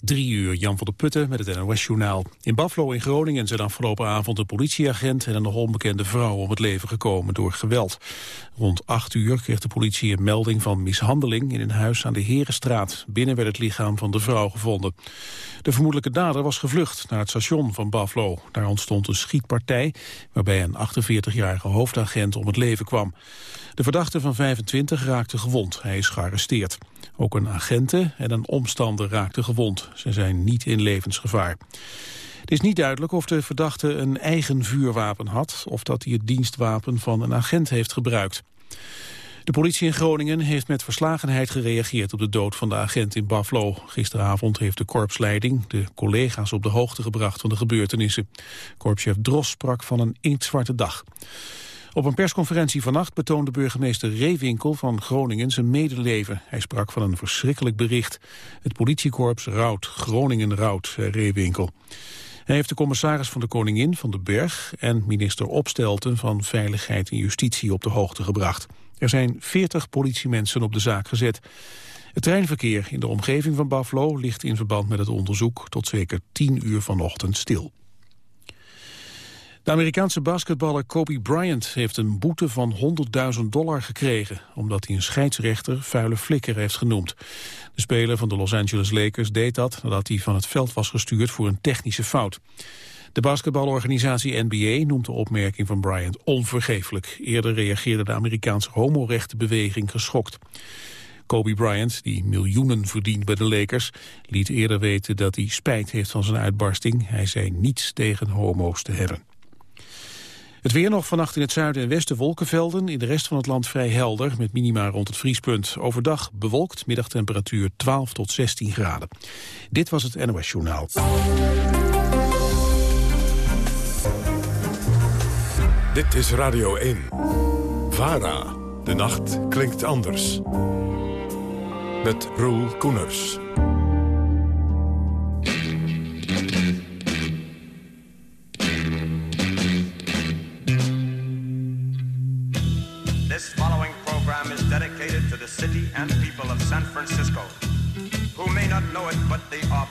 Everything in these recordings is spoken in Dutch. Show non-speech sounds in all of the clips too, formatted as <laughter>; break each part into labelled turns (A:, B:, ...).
A: Drie uur, Jan van der Putten met het NOS-journaal. In Buffalo in Groningen zijn afgelopen avond een politieagent en een nog onbekende vrouw om het leven gekomen door geweld. Rond acht uur kreeg de politie een melding van mishandeling in een huis aan de Herenstraat. Binnen werd het lichaam van de vrouw gevonden. De vermoedelijke dader was gevlucht naar het station van Buffalo. Daar ontstond een schietpartij waarbij een 48-jarige hoofdagent om het leven kwam. De verdachte van 25 raakte gewond. Hij is gearresteerd. Ook een agente en een omstander raakten gewond. Ze zijn niet in levensgevaar. Het is niet duidelijk of de verdachte een eigen vuurwapen had... of dat hij het dienstwapen van een agent heeft gebruikt. De politie in Groningen heeft met verslagenheid gereageerd op de dood van de agent in Buffalo. Gisteravond heeft de korpsleiding de collega's op de hoogte gebracht van de gebeurtenissen. Korpschef Dros sprak van een inktzwarte dag. Op een persconferentie vannacht betoonde burgemeester Reewinkel van Groningen zijn medeleven. Hij sprak van een verschrikkelijk bericht. Het politiekorps rouwt, Groningen rouwt, Reewinkel. Hij heeft de commissaris van de Koningin van de Berg en minister Opstelten van Veiligheid en Justitie op de hoogte gebracht. Er zijn 40 politiemensen op de zaak gezet. Het treinverkeer in de omgeving van Buffalo ligt in verband met het onderzoek tot zeker 10 uur vanochtend stil. De Amerikaanse basketballer Kobe Bryant heeft een boete van 100.000 dollar gekregen... omdat hij een scheidsrechter vuile flikker heeft genoemd. De speler van de Los Angeles Lakers deed dat nadat hij van het veld was gestuurd voor een technische fout. De basketbalorganisatie NBA noemt de opmerking van Bryant onvergeeflijk. Eerder reageerde de Amerikaanse homorechtenbeweging geschokt. Kobe Bryant, die miljoenen verdient bij de Lakers, liet eerder weten dat hij spijt heeft van zijn uitbarsting. Hij zei niets tegen homo's te hebben. Het weer nog vannacht in het zuiden en westen wolkenvelden. In de rest van het land vrij helder, met minima rond het vriespunt. Overdag bewolkt, middagtemperatuur 12 tot 16 graden. Dit was het NOS Journaal.
B: Dit is Radio 1. VARA. De nacht klinkt anders. Met Roel Koeners.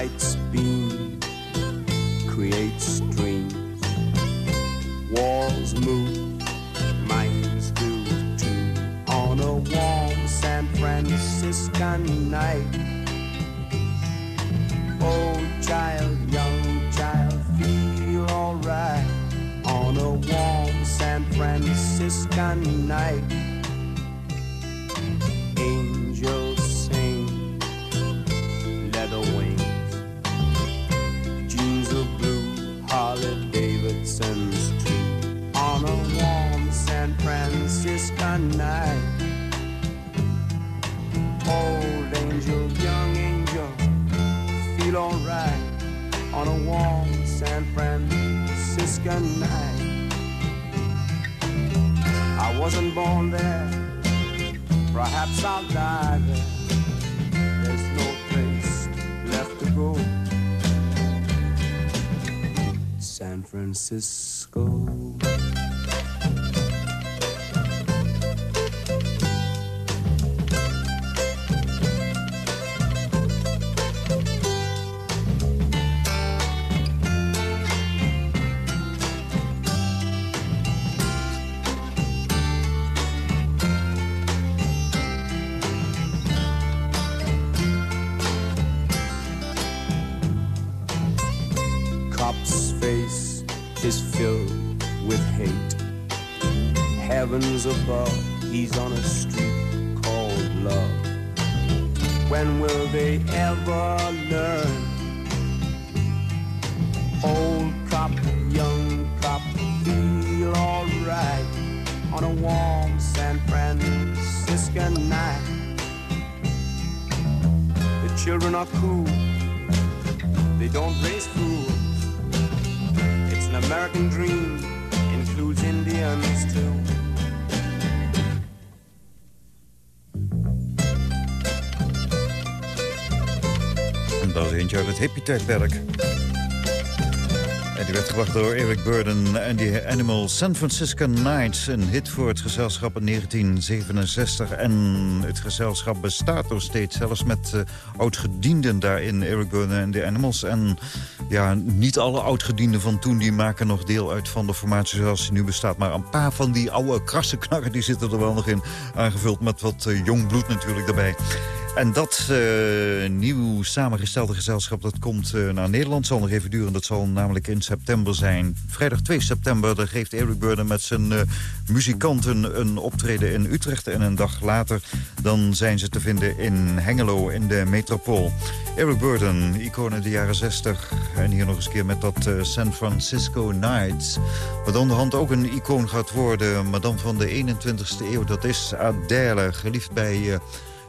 C: Light's beam creates dreams. Walls move, minds do too. On a warm San Franciscan night. Old child, young child, feel alright. On a warm San Franciscan night. Francisco night. Old angel, young angel, feel alright on a warm San Francisco night. I wasn't born there, perhaps I'll die there. There's no place left to go. San Francisco.
D: En die werd gebracht door Eric Burden en die Animal San Francisco Nights. Een hit voor het gezelschap in 1967. En het gezelschap bestaat nog steeds, zelfs met uh, oudgedienden daarin. Eric Burden en de Animals. En ja, niet alle oudgedienden van toen die maken nog deel uit van de formatie zoals die nu bestaat. Maar een paar van die oude krasse die zitten er wel nog in. Aangevuld met wat uh, jong bloed natuurlijk daarbij. En dat uh, nieuw samengestelde gezelschap dat komt uh, naar Nederland. zal nog even duren. Dat zal namelijk in september zijn. Vrijdag 2 september daar geeft Eric Burden met zijn uh, muzikanten een optreden in Utrecht. En een dag later dan zijn ze te vinden in Hengelo in de metropool. Eric Burden, icoon uit de jaren 60. En hier nog eens keer met dat San Francisco Nights. Wat onderhand ook een icoon gaat worden. Maar dan van de 21ste eeuw. Dat is Adele, geliefd bij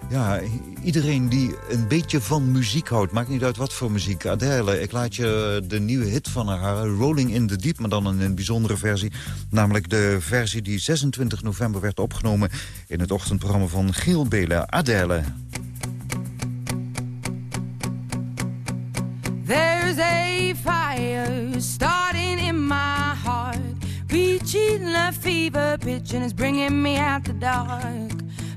D: ja, iedereen die een beetje van muziek houdt. Maakt niet uit wat voor muziek. Adele, ik laat je de nieuwe hit van haar, Rolling in the Deep... maar dan een bijzondere versie. Namelijk de versie die 26 november werd opgenomen... in het ochtendprogramma van Giel Belen. Adele.
E: There's a fire starting in my heart Reaching a fever pitch and it's bringing me out the dark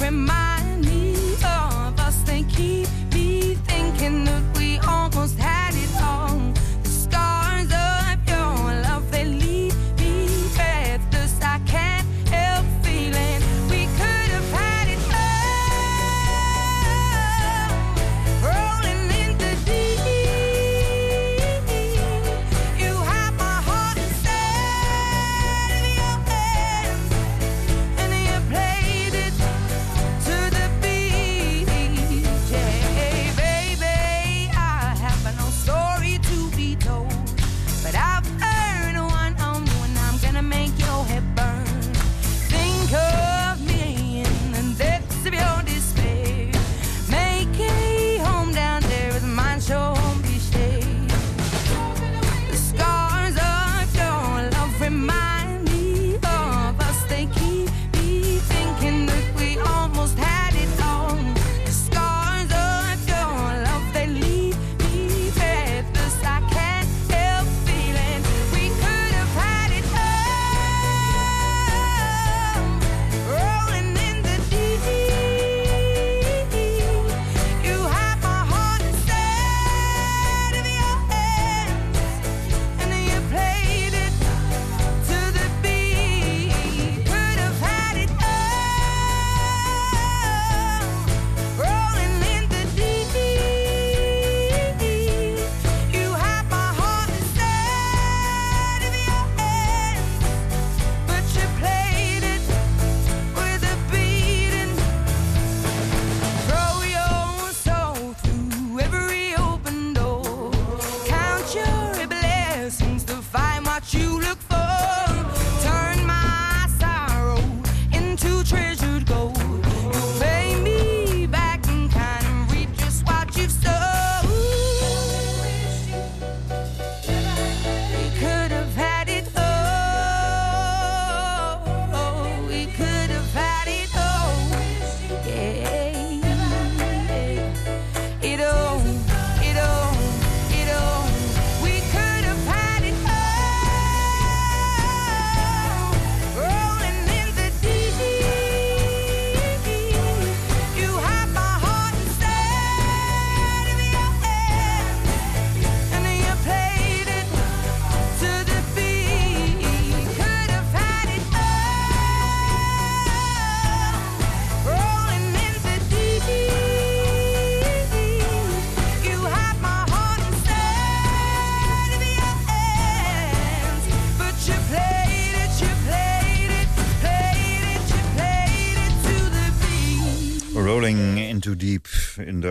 E: Remind me of us. They keep me thinking that we almost had it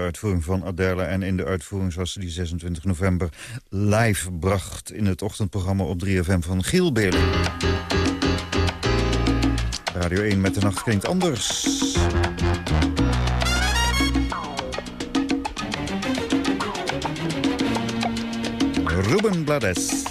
D: uitvoering van Adele... en in de uitvoering zoals ze die 26 november live bracht... in het ochtendprogramma op 3FM van Giel. Radio 1 met de nacht klinkt anders. Ruben Blades.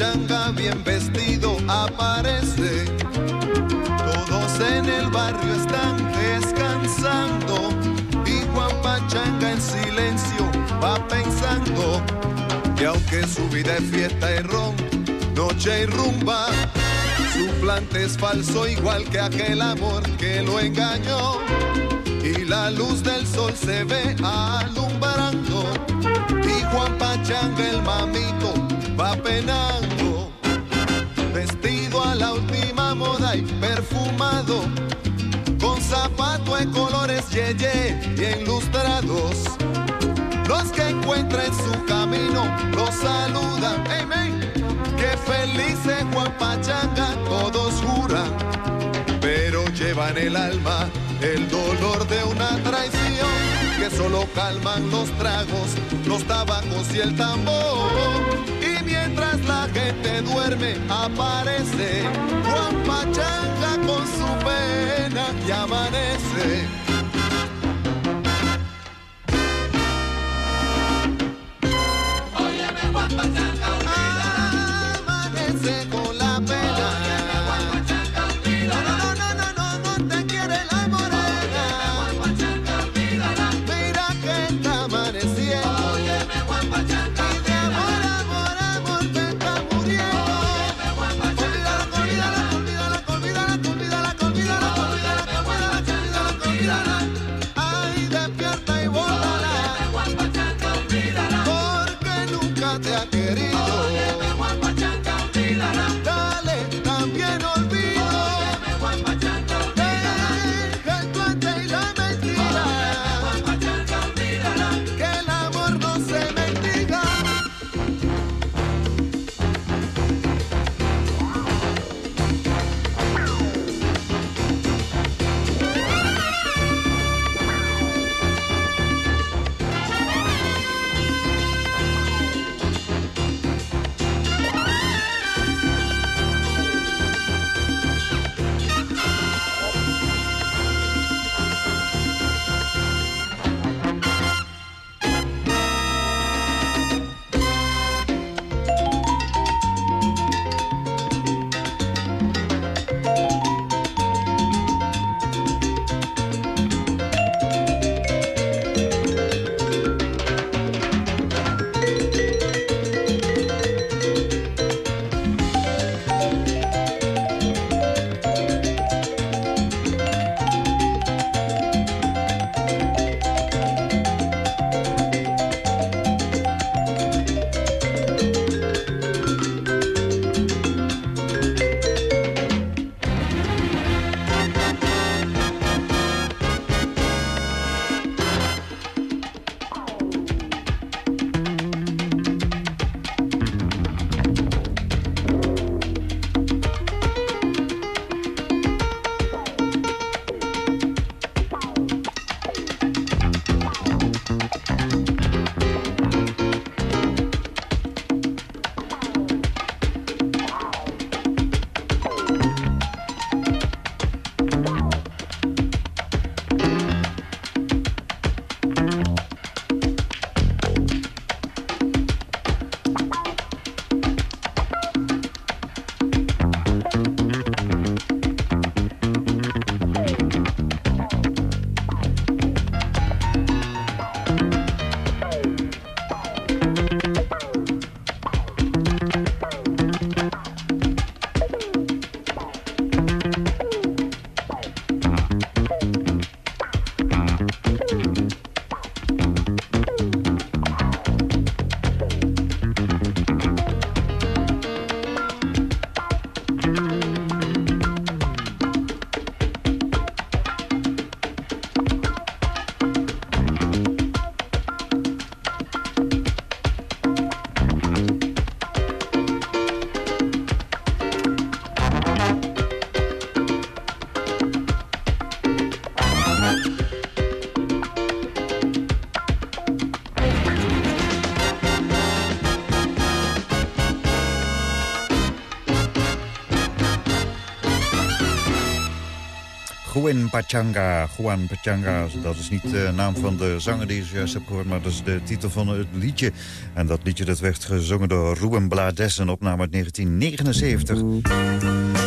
F: Guapachanga bien vestido aparece. Todos en el barrio están descansando. Y Guapachanga en silencio va pensando que aunque su vida es fiesta y ron, noche y rumba, su plante es falso igual que aquel amor que lo engañó. Y la luz del sol se ve alumbrando. Y Juan Pachanga el mamito va penando. Vestido a la última moda y perfumado. Con zapato en colores yeye y ilustrados. Los que encuentra en su camino los saludan. Amén. Que feliz es Juan Pachanga, todos juran. Pero llevan el alma el dolor de una traición. Que solo calman los tragos, los tabacos y el tambor. La gente duerme, aparece Juan Pachanga con su pena y. Amanece
G: Juan Pachanga. Juan Pachanga, dat is niet de naam van de zanger die je zojuist hebt gehoord... maar dat is de titel van het liedje. En dat liedje dat werd gezongen door Ruben Blades, een opname uit 1979.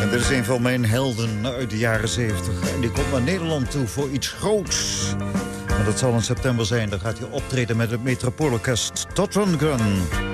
G: En dit is een van mijn helden uit de jaren 70. En die komt naar Nederland toe voor iets groots. En dat zal in september zijn. Dan gaat hij optreden met het Metropoolorkest Todd Rundgren.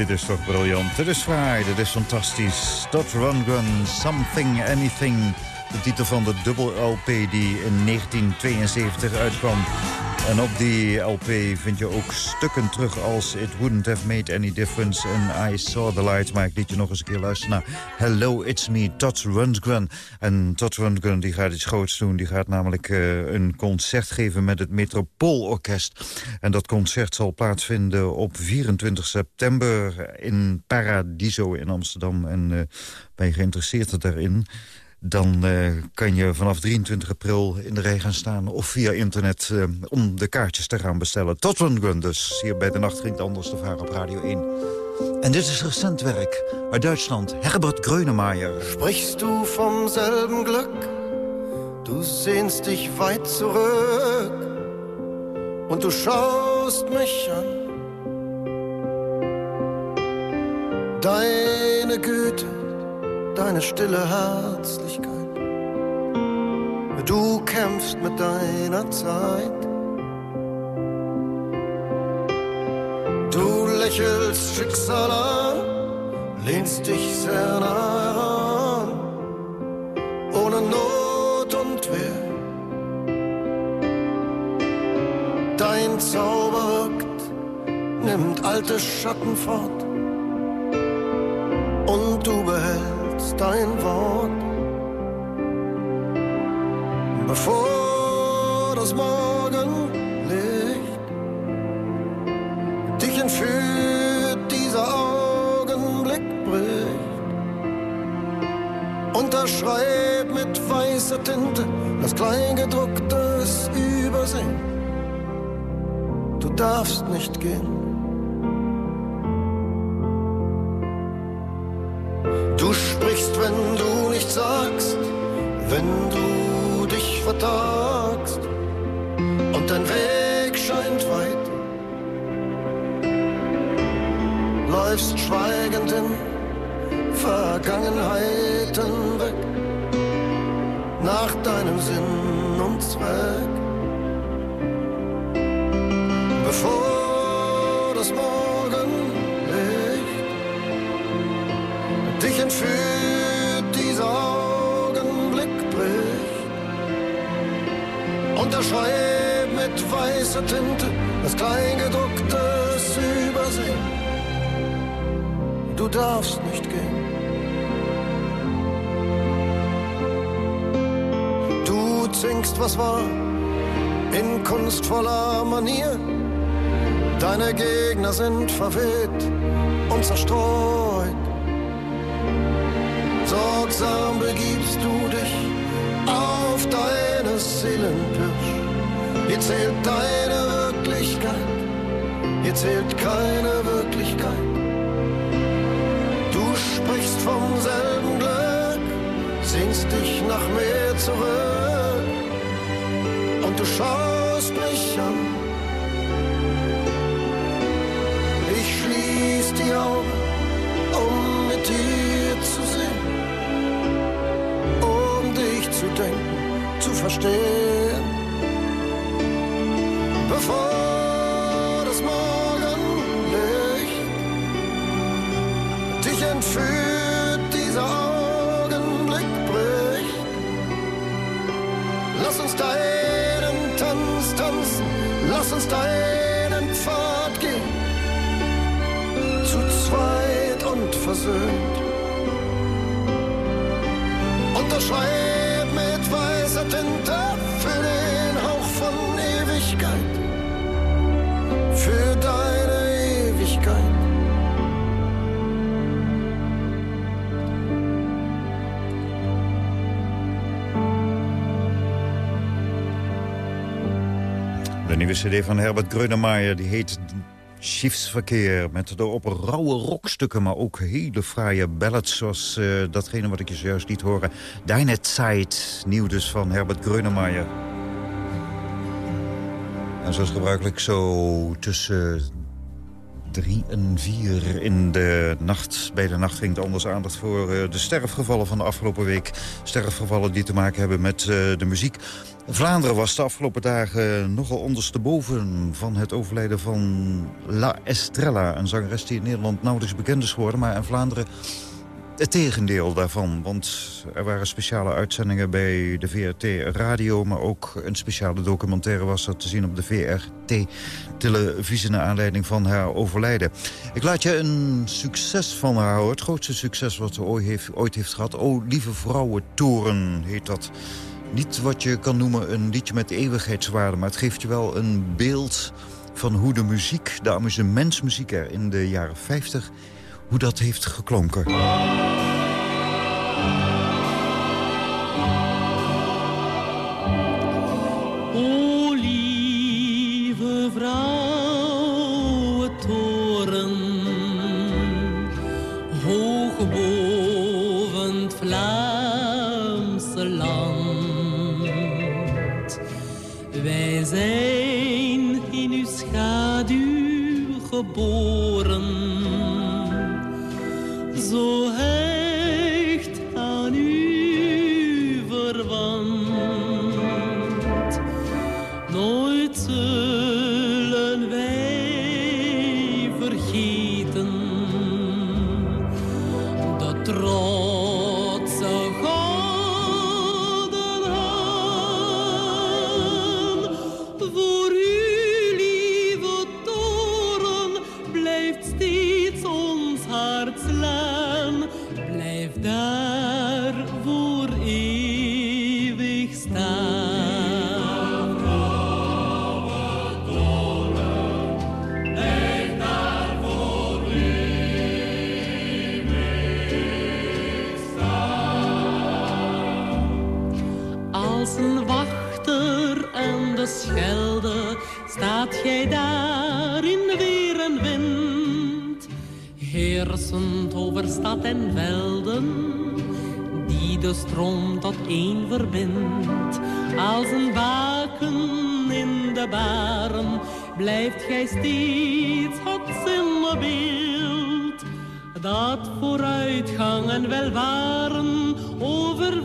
G: Dit is toch briljant. Dit is fraai, dit is fantastisch. Dot Run Gun, Something Anything. De titel van de dubbel LP die in 1972 uitkwam. En op die LP vind je ook stukken terug als It Wouldn't Have Made Any Difference en I Saw The Light. Maar ik liet je nog eens een keer luisteren naar Hello, It's Me, Todd Rundgren. En Todd Rundgren die gaat iets groots doen. Die gaat namelijk eh, een concert geven met het Metropoolorkest. En dat concert zal plaatsvinden op 24 september in Paradiso in Amsterdam. En eh, ben je geïnteresseerd daarin? Dan eh, kan je vanaf 23 april in de gaan staan... of via internet eh, om de kaartjes te gaan bestellen. Tot Rundgren dus, hier bij de Nacht het anders te varen op Radio 1.
D: En dit is recent werk uit Duitsland. Herbert Grönemeyer.
H: Sprichst du vom selben Glück? Du sehnst dich weit zurück und du schaust mich an. Deine Güte, deine stille Herzlichkeit. Du kämpfst mit deiner Zeit. Du lächelst Schicksal an, lehnst dich sehr nah heran, ohne Not und Wehr. Dein Zauber wirkt, nimmt alte Schatten fort behältst dein Wort. Bevor das Morgenlicht dich entführt, dieser Augenblick bricht. Unterschreib mit weißer Tinte das Kleingedrucktes Übersehen. Du darfst nicht gehen. Vergangenheiten weg, nach deinem Sinn und Zweck. Bevor das Morgenlicht dich entführt, dieser Augenblick bricht. Unterschreib mit weißer Tinte das Kleingedrucktes Übersehen. Du darfst nicht zingst, was war, in kunstvoller Manier. Deine Gegner sind verweht und zerstreut. Sorgsam begibst du dich auf deine Seelenpirsch. Hier zählt deine Wirklichkeit, hier zählt keine Wirklichkeit. Du sprichst vom selben Glück, sehnst dich nach mehr zurück du schaust mich an. Ich schließ die Augen, um mit dir zu sehen, um dich zu denken, zu verstehen. Bevor deinen Pfad gehen zu zweit und versöhnt.
D: Nieuwe cd van Herbert Grönemeyer die heet Schiefsverkeer. Met erop rauwe rockstukken, maar ook hele fraaie ballads... zoals eh, datgene wat ik je zojuist liet horen. Deine Zeit, nieuw dus van Herbert Grönemeyer. En zoals gebruikelijk zo tussen drie en vier in de nacht. Bij de nacht ging het anders aandacht voor eh, de sterfgevallen van de afgelopen week. Sterfgevallen die te maken hebben met eh, de muziek. Vlaanderen was de afgelopen dagen nogal ondersteboven van het overlijden van La Estrella. Een zangeres die in Nederland nauwelijks bekend is geworden, maar in Vlaanderen het tegendeel daarvan. Want er waren speciale uitzendingen bij de VRT Radio... maar ook een speciale documentaire was er te zien op de VRT-televisie... naar aanleiding van haar overlijden. Ik laat je een succes van haar horen. Het grootste succes wat ze ooit heeft, ooit heeft gehad. O, lieve vrouwentoren heet dat. Niet wat je kan noemen een liedje met eeuwigheidswaarde... maar het geeft je wel een beeld van hoe de muziek, de amusementsmuziek er in de jaren 50... hoe dat heeft geklonken.
I: 呜 één verbindt. Als een waken in de baren blijft gij steeds het zinnebeeld dat vooruitgang en welvaren over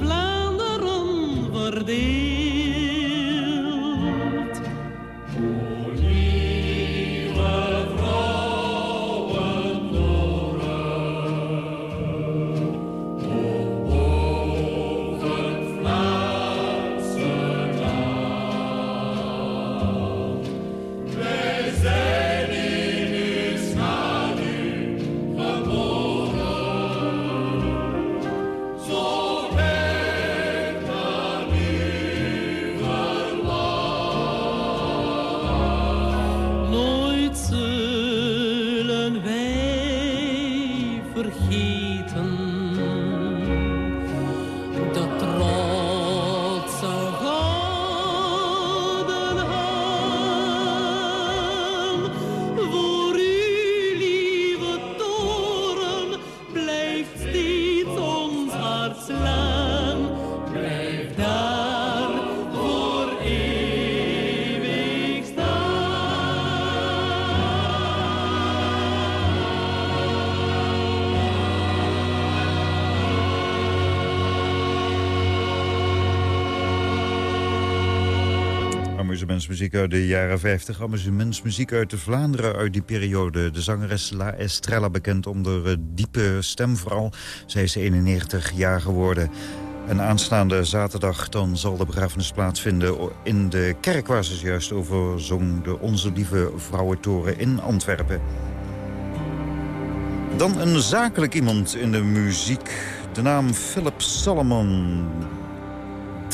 D: Amusementsmuziek uit de jaren 50. Amusementsmuziek uit de Vlaanderen uit die periode. De zangeres La Estrella, bekend eh, diepe stem vooral. Zij is 91 jaar geworden. En aanstaande zaterdag dan zal de begrafenis plaatsvinden... in de kerk waar ze juist over zong... de Onze Lieve Vrouwentoren in Antwerpen. Dan een zakelijk iemand in de muziek. De naam Philip Solomon.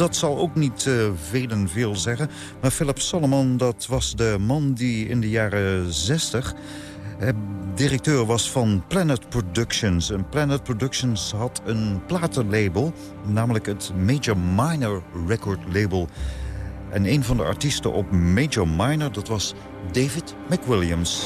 D: Dat zal ook niet eh, velen veel zeggen. Maar Philip Solomon, dat was de man die in de jaren 60... eh, directeur was van Planet Productions. En Planet Productions had een platenlabel, namelijk het Major Minor Record Label. En een van de artiesten op Major Minor, dat was David McWilliams.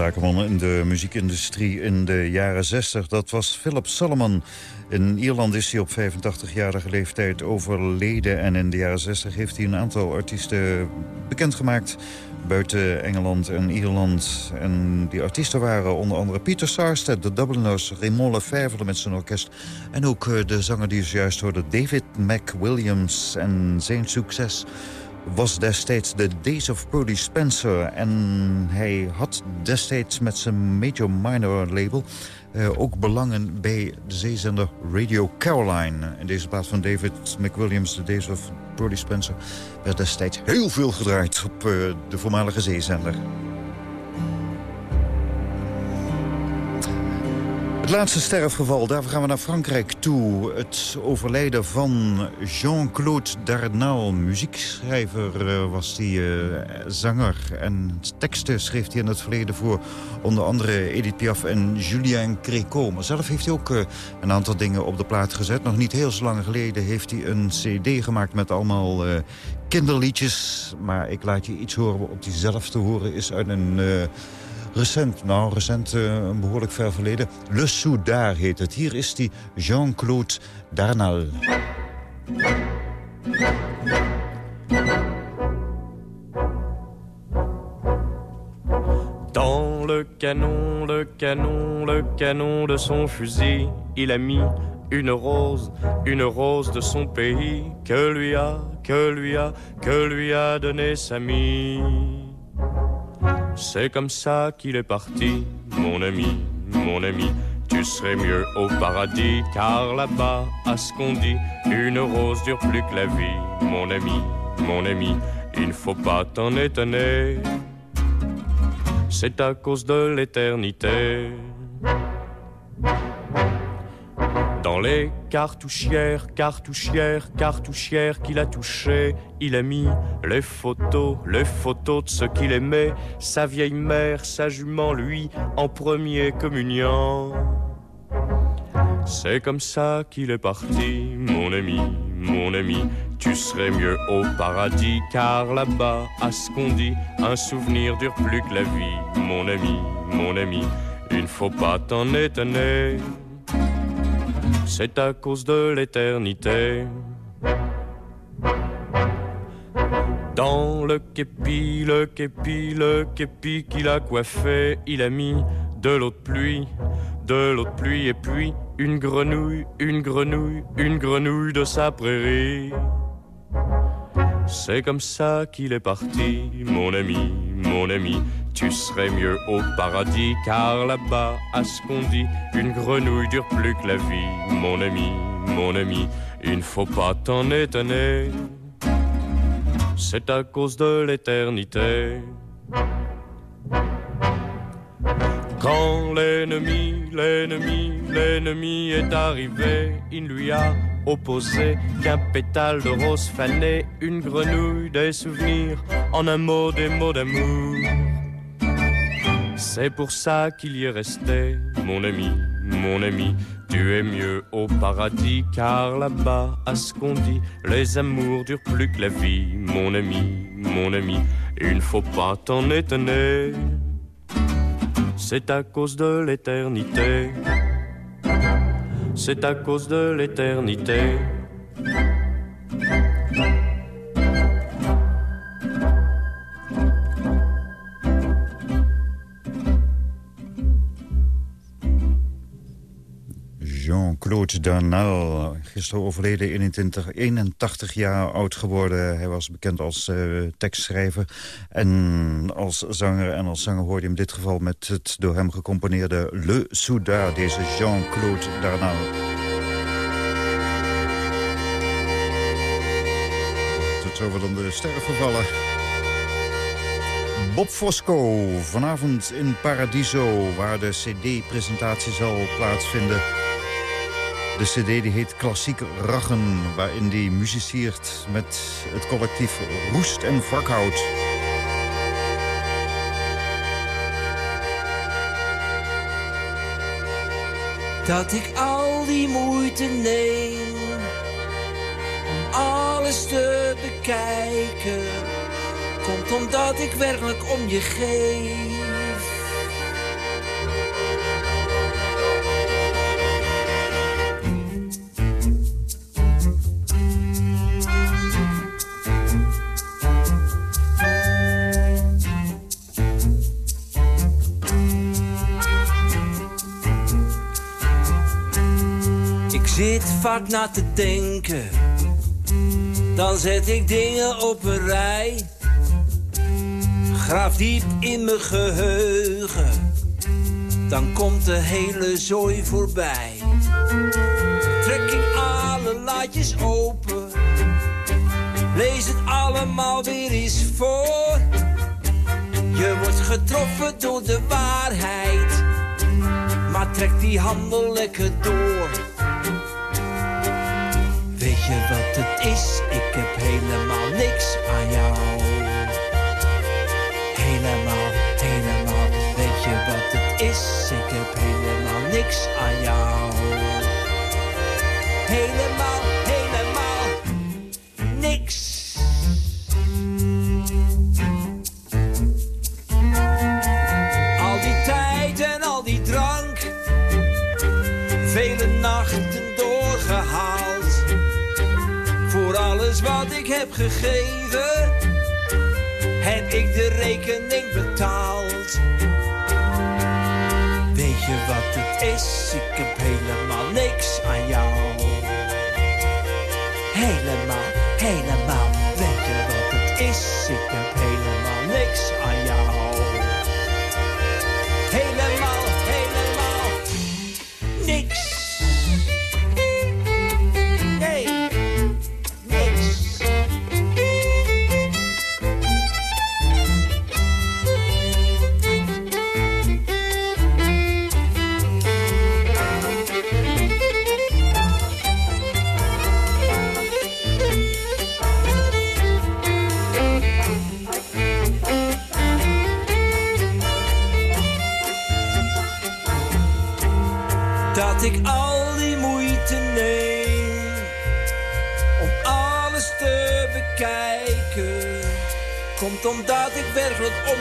D: Zakenman in de muziekindustrie in de jaren 60, dat was Philip Solomon. In Ierland is hij op 85-jarige leeftijd overleden... en in de jaren 60 heeft hij een aantal artiesten bekendgemaakt... buiten Engeland en Ierland. En die artiesten waren onder andere Peter Sarstedt, de Dubliners... Raymond Lefevre met zijn orkest... en ook eh, de zanger die je zojuist hoorde, David McWilliams. En zijn succes was destijds de Days of Brody Spencer. En hij had destijds met zijn Major Minor label... eh, ook belangen bij de zeezender Radio Caroline. In deze plaats van David McWilliams, de Days of Brody Spencer... werd destijds heel veel gedraaid op eh, de voormalige zeezender. Het laatste sterfgeval, daarvoor gaan we naar Frankrijk toe. Het overlijden van Jean-Claude Darnal. Muziekschrijver eh, was die eh, zanger. En teksten schreef hij in het verleden voor onder andere Edith Piaf en Julien Créco. Maar zelf heeft hij ook eh, een aantal dingen op de plaat gezet. Nog niet heel zo lang geleden heeft hij een cd gemaakt met allemaal kinderliedjes. Maar ik laat je iets horen op die zelf te horen is uit een... Recent, nou recent, eh, een behoorlijk ver verleden. Le Soudard heet het. Hier is die Jean-Claude Darnal.
J: Dans le canon, le canon, le canon de son fusil, il a mis une rose, une rose de son pays, que lui a, que lui a, que lui a donné Samy. C'est comme ça qu'il est parti, mon ami, mon ami. Tu serais mieux au paradis, car là-bas, à ce qu'on dit, une rose dure plus que la vie, mon ami, mon ami. Il ne faut pas t'en étonner, c'est à cause de l'éternité. Dans les cartouchières, cartouchières, cartouchières qu'il a touchées, il a mis les photos, les photos de ce qu'il aimait, sa vieille mère, sa jument, lui, en premier communion. C'est comme ça qu'il est parti, mon ami, mon ami. Tu serais mieux au paradis, car là-bas, à ce qu'on dit, un souvenir dure plus que la vie, mon ami, mon ami. Il ne faut pas t'en étonner, c'est à cause de l'éternité. Dans le képi, le képi, le képi qu'il a coiffé, il a mis de l'eau de pluie, de l'eau de pluie et puis une grenouille, une grenouille, une grenouille de sa prairie. C'est comme ça qu'il est parti, mon ami, mon ami. Tu serais mieux au paradis, car là-bas, à ce qu'on dit, une grenouille dure plus que la vie, mon ami, mon ami. Il ne faut pas t'en étonner, c'est à cause de l'éternité. Quand l'ennemi, l'ennemi, l'ennemi est arrivé, il lui a opposé qu'un pétale de rose fané, une grenouille des souvenirs, en un mot des mots d'amour. C'est pour ça qu'il y est resté, mon ami, mon ami. Tu es mieux au paradis, car là-bas, à ce qu'on dit, les amours durent plus que la vie, mon ami, mon ami. Il ne faut pas t'en étonner, c'est à cause de l'éternité. C'est à cause de l'éternité.
D: Claude Darnell, gisteren overleden, 21, 81 jaar oud geworden. Hij was bekend als eh, tekstschrijver en als zanger. En als zanger hoorde je in dit geval met het door hem gecomponeerde Le Souda, deze Jean-Claude Darnell. Tot zover dan de sterren vervallen. Bob Fosco, vanavond in Paradiso, waar de cd-presentatie zal plaatsvinden. De cd die heet Klassiek Raggen, waarin die musiciert met het collectief Roest en Wrakhout.
K: Dat ik al die moeite neem om alles te bekijken, komt omdat ik werkelijk om je geef. Vaak na te denken, dan zet ik dingen op een rij. Graaf diep in mijn geheugen, dan komt de hele zooi voorbij. Trek ik alle laadjes open, lees het allemaal weer eens voor. Je wordt getroffen door de waarheid, maar trek die handel lekker door. Je wat het is? Ik heb helemaal niks aan jou. Helemaal, helemaal, weet je wat het is? Ik heb helemaal niks aan jou. Helemaal, heb gegeven, heb ik de rekening betaald. Weet je wat het is? Ik heb helemaal niks aan jou. Helemaal,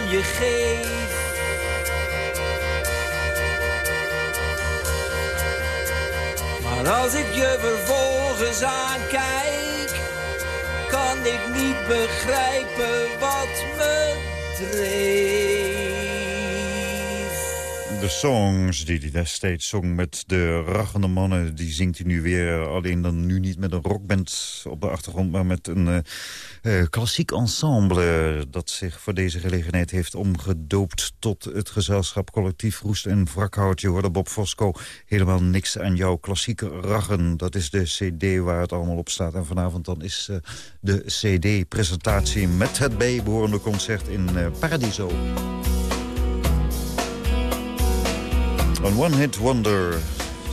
K: je geef. Maar als ik je vervolgens aankijk, kan ik niet begrijpen wat me dreef.
D: Songs die hij destijds zong met de rachende mannen... die zingt hij nu weer, alleen dan nu niet met een rockband op de achtergrond... maar met een eh, eh, klassiek ensemble dat zich voor deze gelegenheid heeft omgedoopt... tot het gezelschap Collectief Roest en Wrakhout. Je hoorde Bob Fosco, helemaal niks aan jouw klassieke raggen. Dat is de cd waar het allemaal op staat. En vanavond dan is eh, de cd-presentatie met het bijbehorende concert in Paradiso. Een one-hit wonder.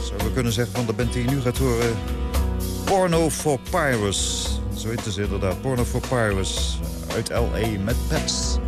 D: Zouden we kunnen zeggen van de band die nu gaat horen. Porno for Pirates. Zo heet het inderdaad. Porno for Pirates. Uit L.A. met Pets.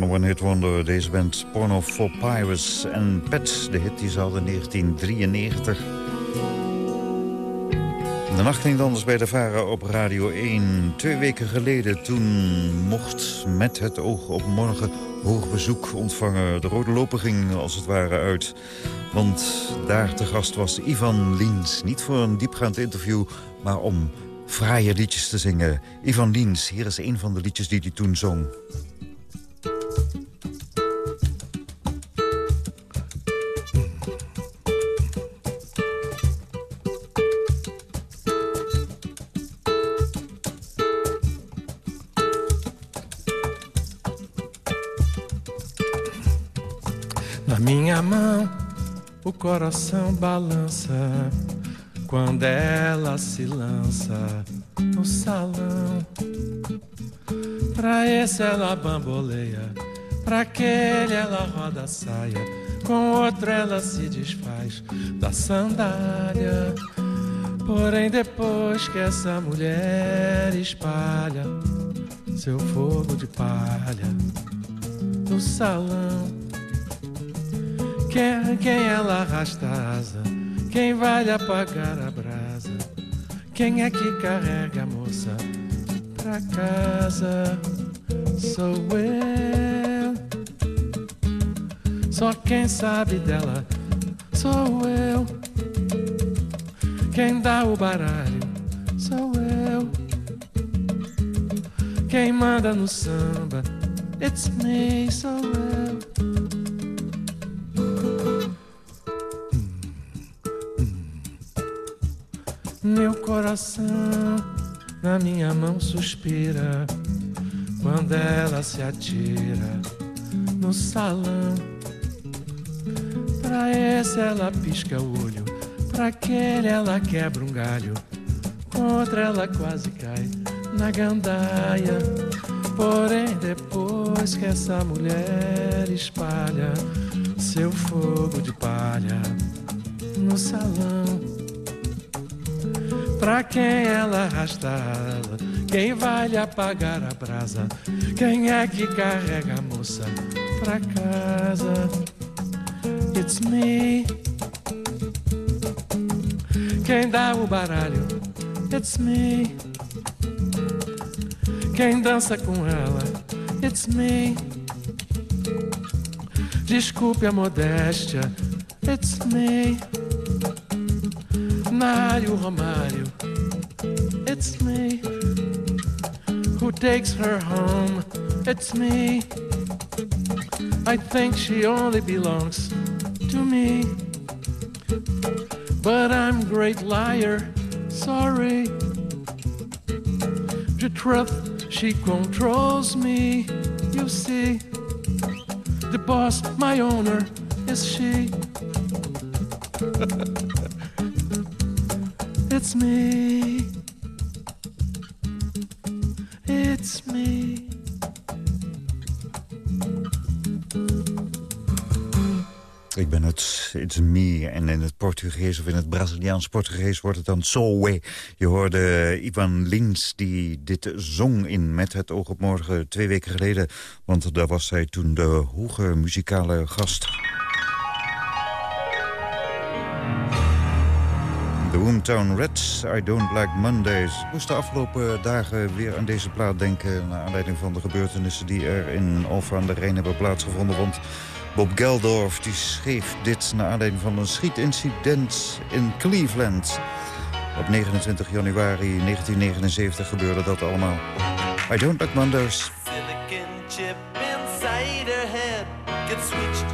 D: Van een one-hit wonder. Deze band Porno for Pirates en Pet. De hit die ze hadden in 1993. De nacht ging anders bij de Vara op Radio 1. Twee weken geleden toen mocht met het oog op morgen hoog bezoek ontvangen. De rode loper ging als het ware uit. Want daar te gast was Ivan Liens. Niet voor een diepgaand interview, maar om fraaie liedjes te zingen. Ivan Liens, hier is een van de liedjes die hij toen zong.
L: Coração balança quando ela se lança no salão. Pra esse ela bamboleia, pra aquele ela roda a saia, com outro ela se desfaz da sandália. Porém, depois que essa mulher espalha seu fogo de palha no salão. Quem, quem ela arrasta a asa? Quem vai lhe apagar a brasa? Quem é que carrega a moça pra casa? Sou eu. Só quem sabe dela sou eu. Quem dá o baralho sou eu. Quem manda no samba, it's me, sou eu. Meu coração na minha mão suspira quando ela se atira no salão. Pra esse ela pisca o olho, pra aquele ela quebra um galho, contra ela quase cai na gandaia. Porém, depois que essa mulher espalha seu fogo de palha no salão. Pra quem ela arrasta ela, quem vai lhe apagar a brasa? Quem é que carrega a moça pra casa? It's me. Quem dá o baralho? It's me. Quem dança com ela? It's me. Desculpe a modéstia. It's me. Mário Romário. It's me. Who takes her home? It's me. I think she only belongs to me. But I'm great liar. Sorry. The truth, she controls me. You see, the boss, my owner, is she. <laughs> it's me. It's me.
D: Ik ben het, it's me. En in het Portugees of in het Braziliaans Portugees wordt het dan Soe. Je hoorde Ivan Lins die dit zong in Met het oog op morgen twee weken geleden. Want daar was zij toen de hoge muzikale gast. Boomtown Reds, I Don't Like Mondays. Ik moest de afgelopen dagen weer aan deze plaat denken... naar aanleiding van de gebeurtenissen die er in Alphen aan de Rijn hebben plaatsgevonden. Want Bob Geldorf die schreef dit naar aanleiding van een schietincident in Cleveland. Op 29 januari 1979 gebeurde dat allemaal. I Don't Like Mondays.
M: silicon chip inside her head gets switched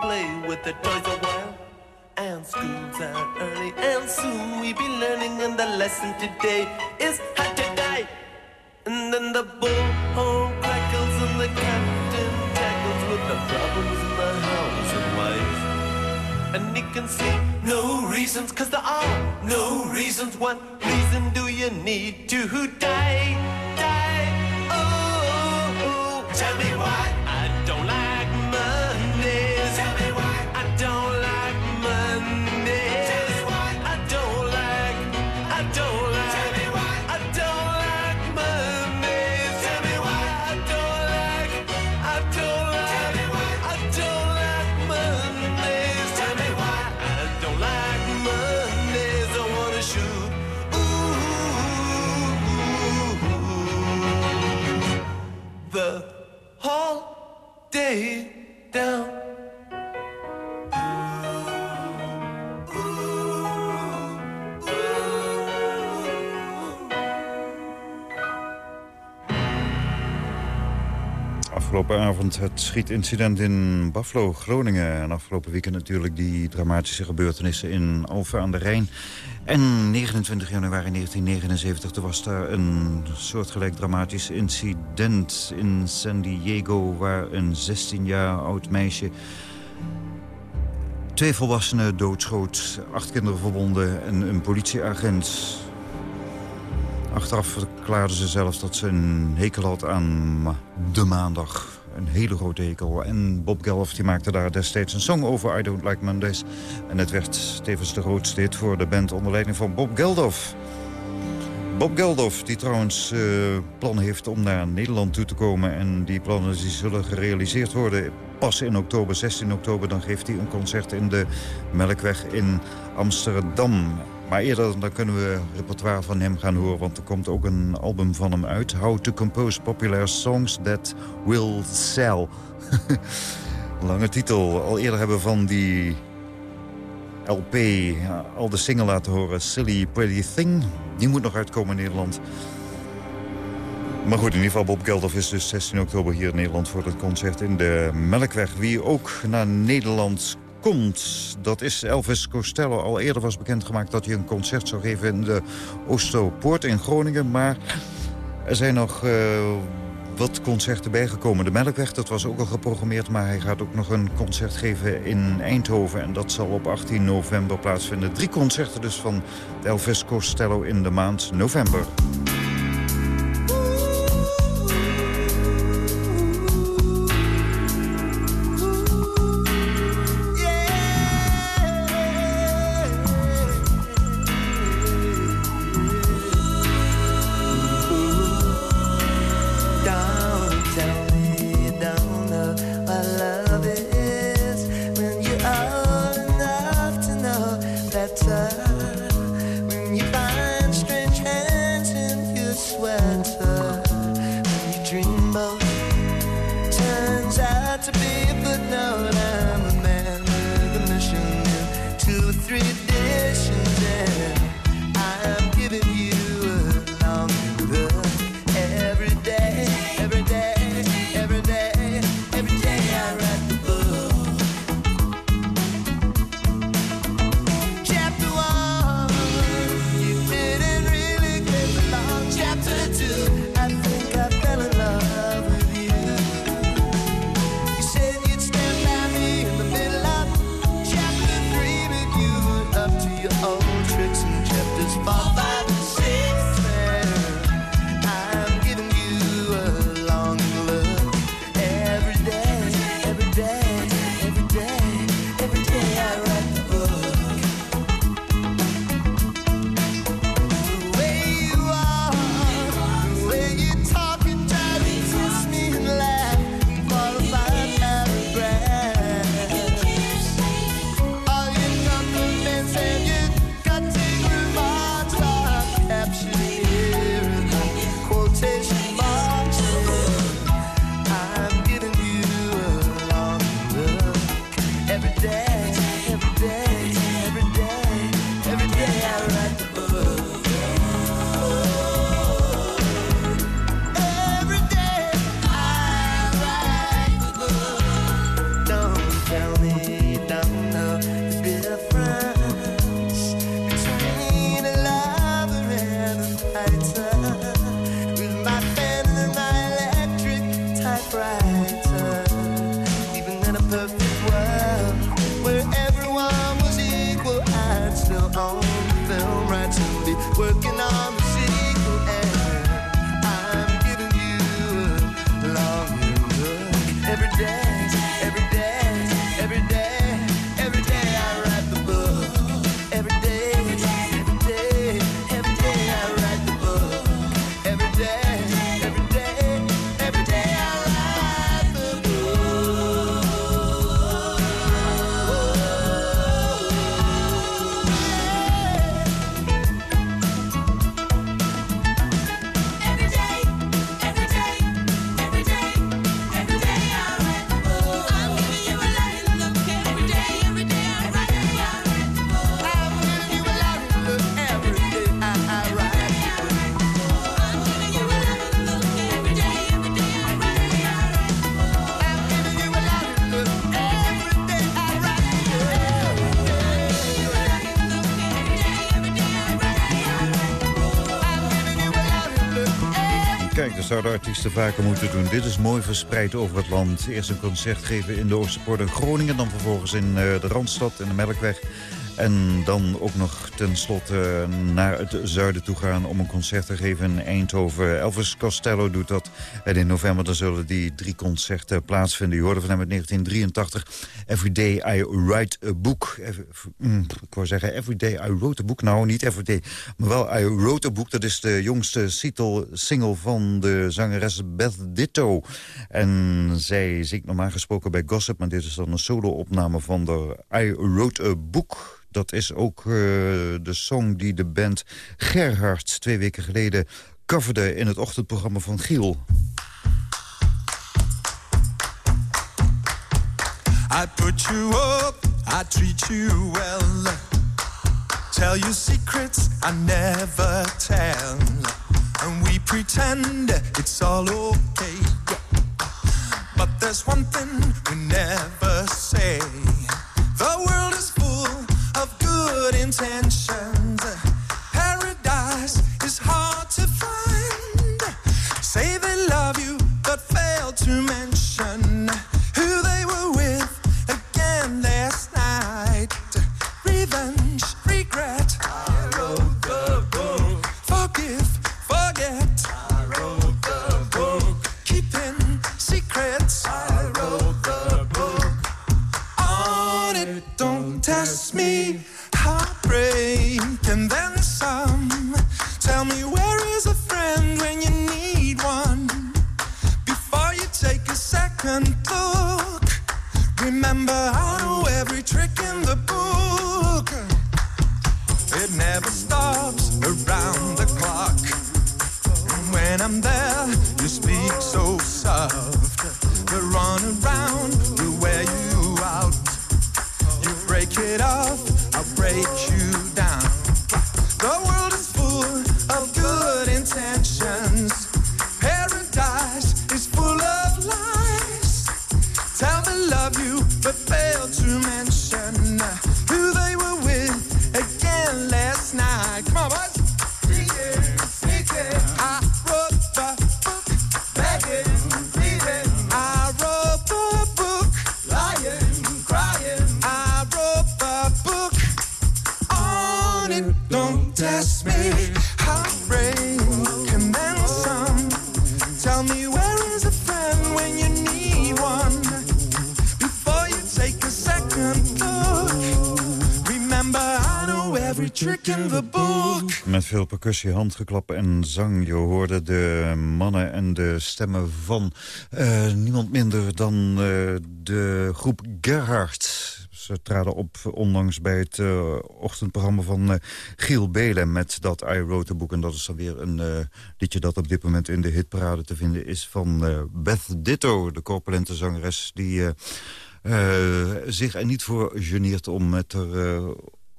M: play with the toys a while. And school's out early, and soon we'll be learning. And the lesson today is how to die. And then the bullhorn crackles, and the captain tackles with the problems in the house and wife. And he can see no reasons, cause there are no reasons. What reason do you need to die? Die. Oh, oh, oh. tell me why
D: Afgelopen avond het schietincident in Buffalo, Groningen. En afgelopen weekend natuurlijk die dramatische gebeurtenissen in Alphen aan de Rijn. En 29 januari 1979 toen was daar een soortgelijk dramatisch incident in San Diego... waar een 16 jaar oud meisje twee volwassenen doodschoot, acht kinderen verwonden en een politieagent... Achteraf verklaarde ze zelf dat ze een hekel had aan de maandag. Een hele grote hekel. En Bob Geldof die maakte daar destijds een song over, I Don't Like Mondays. En het werd tevens de grootste hit voor de band onder leiding van Bob Geldof. Bob Geldof, die trouwens eh, plannen heeft om naar Nederland toe te komen. En die plannen die zullen gerealiseerd worden pas in oktober, 16 oktober. Dan geeft hij een concert in de Melkweg in Amsterdam. Maar eerder dan kunnen we repertoire van hem gaan horen... want er komt ook een album van hem uit. How to Compose Popular Songs That Will Sell. <laughs> Lange titel. Al eerder hebben we van die LP ja, al de single laten horen. Silly Pretty Thing. Die moet nog uitkomen in Nederland. Maar goed, in ieder geval Bob Geldof is dus 16 oktober hier in Nederland... voor het concert in de Melkweg. Wie ook naar Nederland komt, dat is Elvis Costello. Al eerder was bekendgemaakt dat hij een concert zou geven... in de Oosterpoort in Groningen. Maar er zijn nog eh, wat concerten bijgekomen. De Melkweg, dat was ook al geprogrammeerd... maar hij gaat ook nog een concert geven in Eindhoven. En dat zal op 18 november plaatsvinden. Drie concerten dus van Elvis Costello in de maand november. Kijk, dat zouden artiesten vaker moeten doen. Dit is mooi verspreid over het land. Eerst een concert geven in de Oosterpoort in Groningen... dan vervolgens in eh, de Randstad in de Melkweg. En dan ook nog tenslotte naar het zuiden toe gaan... om een concert te geven in Eindhoven. Elvis Costello doet dat. En in november dan zullen die drie concerten plaatsvinden. Je hoorde van hem in 1983. Everyday I Write a Book. Mm, ik wou zeggen Everyday I Wrote a Book. Nou, niet Everyday, maar wel I Wrote a Book. Dat is de jongste titel- single van de zangeres Beth Ditto. En zij zingt normaal gesproken bij Gossip... maar dit is dan een solo-opname van de I Wrote a Book... Dat is ook eh, de song die de band Gerhard twee weken geleden coverde in het ochtendprogramma van Giel.
N: I put you up, I treat you well. Tell you secrets I never tell. And we pretend it's all okay. But there's one thing we never say. The good intentions. Paradise is hard to find. Say they love you, but fail to mention who they were with again last night. Revenge, regret. I wrote the book. Forgive, forget. I wrote the book. Keeping secrets. I wrote the book. On it, don't test me. Heartbreak and then some. Tell me where is a friend when you need one? Before you take a second look, remember I know every trick in the book. It never stops around the clock. And when I'm there, you speak so soft.
D: Percussie, handgeklap en zang. Je hoorde de mannen en de stemmen van eh, niemand minder dan eh, de groep Gerhard. Ze traden op onlangs bij het eh, ochtendprogramma van eh, Giel Belen... met dat I Wrote a Book. En dat is dan weer een eh, liedje dat op dit moment in de hitparade te vinden is... van Beth Ditto, de corpulente zangeres... die zich er niet voor geneert om met haar...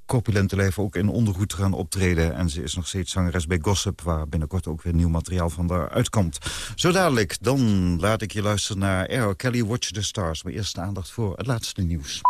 D: corpulente leven ook in ondergoed te gaan optreden. En ze is nog steeds zangeres bij Gossip... waar binnenkort ook weer nieuw materiaal van daar uitkomt. Zo dadelijk, dan laat ik je luisteren naar Aero Kelly Watch the Stars. Maar eerst aandacht voor het laatste nieuws.